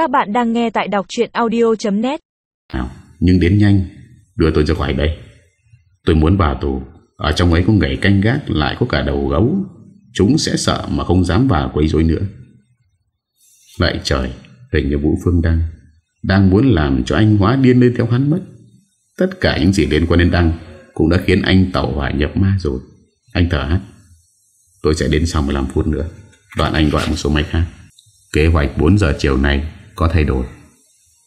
Các bạn đang nghe tại đọc chuyện audio.net nào, Nhưng đến nhanh, Đưa tôi ra khỏi đây. Tôi muốn vào tù, Ở trong ấy có người canh gác, Lại có cả đầu gấu. Chúng sẽ sợ mà không dám vào quấy rối nữa. Vậy trời, Hình như Vũ Phương Đăng Đang muốn làm cho anh hóa điên lên theo hắn mất. Tất cả những gì liên quan đến Đăng Cũng đã khiến anh tẩu hỏa nhập ma rồi. Anh thở hát Tôi sẽ đến sau 15 phút nữa. Đoạn anh gọi một số máy khác. Kế hoạch 4 giờ chiều nay có thay đổi.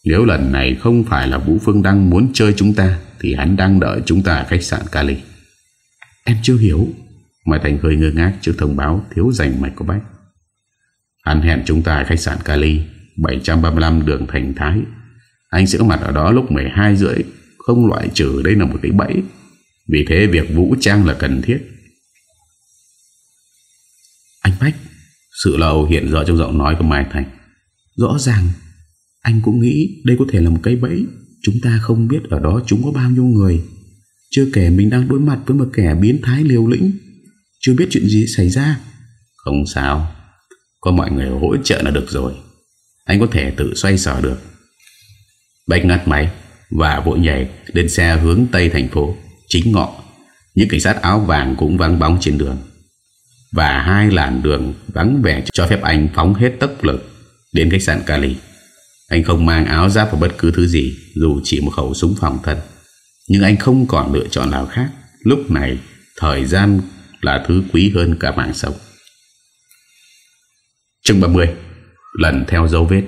Nếu lần này không phải là Vũ Phương đang muốn chơi chúng ta, Thì hắn đang đợi chúng ta ở khách sạn Cali. Em chưa hiểu. Mai Thành hơi ngơ ngác trước thông báo thiếu dành mạch của Bách Hắn hẹn chúng ta ở khách sạn Cali 735 đường Thành Thái. Anh sẽ có mặt ở đó lúc 12 rưỡi, Không loại trừ đây là một cái bẫy. Vì thế việc vũ trang là cần thiết. Anh Bách, Sự lầu hiện rõ trong giọng nói của Mai Thành. Rõ ràng, Anh cũng nghĩ đây có thể là một cái bẫy. Chúng ta không biết ở đó chúng có bao nhiêu người. Chưa kể mình đang đối mặt với một kẻ biến thái liều lĩnh. Chưa biết chuyện gì xảy ra. Không sao. Có mọi người hỗ trợ là được rồi. Anh có thể tự xoay sở được. Bạch ngắt máy Và vội nhảy lên xe hướng Tây thành phố, Chính ngọ. Những cảnh sát áo vàng cũng vắng bóng trên đường. Và hai làn đường vắng vẻ cho phép anh phóng hết tốc lực. Đến khách sạn Cali. Anh không mang áo giáp và bất cứ thứ gì, Dù chỉ một khẩu súng phòng thân. Nhưng anh không còn lựa chọn nào khác. Lúc này, Thời gian là thứ quý hơn cả mạng sống. Chương 30 Lần theo dấu vết.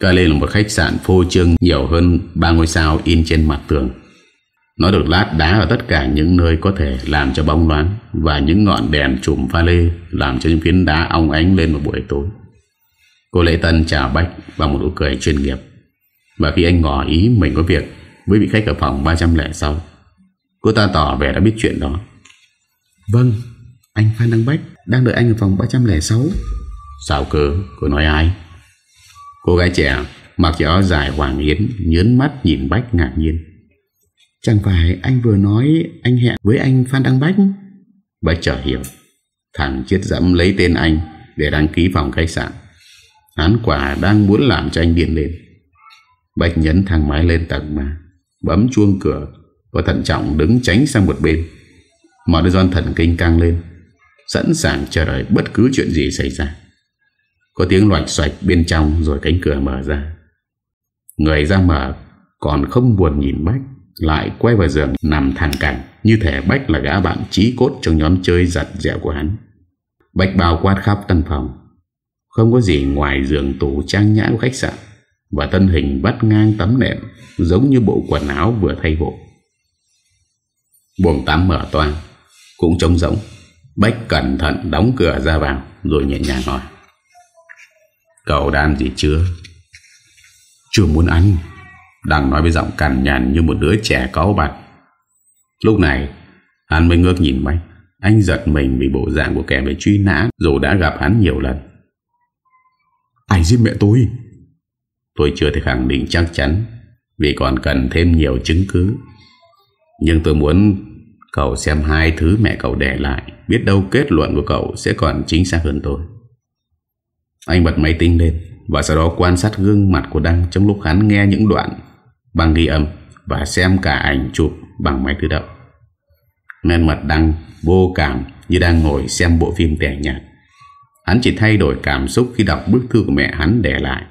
Cali là một khách sạn phô trương Nhiều hơn ba ngôi sao in trên mặt tường. Nó được lát đá ở tất cả những nơi có thể làm cho bóng loáng Và những ngọn đèn chùm pha lê Làm cho những phiến đá ong ánh lên một buổi tối. Cô Lệ Tân chào Bách Bằng một nụ cười chuyên nghiệp. Và khi anh ngỏ ý mình có việc Với vị khách ở phòng 306 Cô ta tỏ vẻ đã biết chuyện đó. Vâng Anh Phan Đăng Bách Đang đợi anh ở phòng 306 Sao cơ cô nói ai? Cô gái trẻ Mặc chiếc áo dài hoàng yến Nhớn mắt nhìn Bách ngạc nhiên Chẳng phải anh vừa nói Anh hẹn với anh Phan Đăng Bách? Bách chợ hiểu. Thằng chết dẫm lấy tên anh Để đăng ký phòng khách sạn. Án quả đang muốn làm cho anh điên lên. Bách nhấn thang máy lên tầng mà, Bấm chuông cửa, Và thận trọng đứng tránh sang một bên. Mọi đứa doan thần kinh căng lên, Sẵn sàng chờ đợi bất cứ chuyện gì xảy ra. Có tiếng loạch xoạch bên trong Rồi cánh cửa mở ra. Người ra mở Còn không buồn nhìn Bách. Lại quay vào giường nằm thẳng cẳng Như thể Bách là gã bạn trí cốt Trong nhóm chơi giặt dẹo của hắn. Bách bao quát khắp căn phòng. Không có gì ngoài giường tủ trang nhã của khách sạn. Và thân hình bắt ngang tấm nệm, Giống như bộ quần áo vừa thay bộ Buồng tắm mở toan Cũng trống rỗng. Bách cẩn thận đóng cửa ra vào, Rồi nhẹ nhàng hỏi. Cậu đang gì chưa? Chưa muốn ăn. Đang nói với giọng cằn nhằn như một đứa trẻ cáu bạch. Lúc này Hắn mới ngước nhìn Bách Anh giật mình vì bộ dạng của kẻ bị truy nã Dù đã gặp hắn nhiều lần. Ai giết mẹ tôi. Tôi chưa thể khẳng định chắc chắn Vì còn cần thêm nhiều chứng cứ. Nhưng tôi muốn Cậu xem hai thứ mẹ cậu để lại Biết đâu kết luận của cậu Sẽ còn chính xác hơn tôi. Anh bật máy tính lên Và sau đó quan sát gương mặt của Đăng Trong lúc hắn nghe những đoạn Bằng ghi âm Và xem cả ảnh chụp bằng máy tự động. Nên mặt Đăng vô cảm Như đang ngồi xem bộ phim tẻ nhạt. Hắn chỉ thay đổi cảm xúc Khi đọc bức thư của mẹ hắn để lại.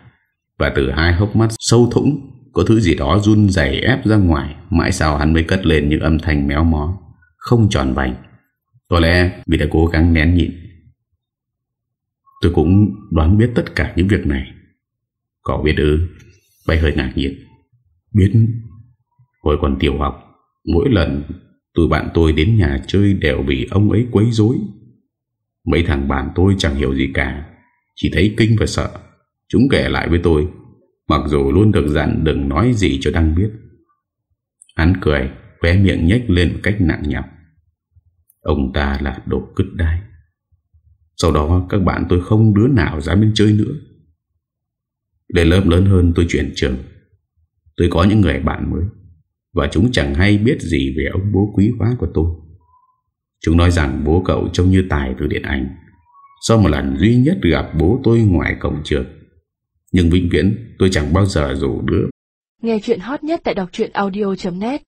Và từ hai hốc mắt sâu thủng, Có thứ gì đó run dày ép ra ngoài, Mãi sau hắn mới cất lên những âm thanh méo mó, Không tròn vành. Có lẽ vì đã cố gắng nén nhịn. Tôi cũng đoán biết tất cả những việc này. Cậu biết ư? Bay hơi ngạc nhiên. Biết. Hồi còn tiểu học, Mỗi lần tụi bạn tôi đến nhà chơi Đều bị ông ấy quấy rối. Mấy thằng bạn tôi chẳng hiểu gì cả, Chỉ thấy kinh và sợ. Chúng kể lại với tôi, Mặc dù luôn được dặn đừng nói gì cho Đăng biết. Hắn cười, Khóe miệng nhếch lên một cách nặng nhọc. Ông ta là đồ cứt đai. Sau đó các bạn tôi không đứa nào dám đến chơi nữa. Để lớp lớn hơn tôi chuyển trường. Tôi có những người bạn mới, Và chúng chẳng hay biết gì về ông bố quý hóa của tôi. Chúng nói rằng bố cậu trông như tài từ điện ảnh. Sau một lần duy nhất gặp bố tôi ngoài cổng trường. Nhưng vĩnh viễn tôi chẳng bao giờ rủ đứa Nghe chuyện hot nhất tại đọc audio.net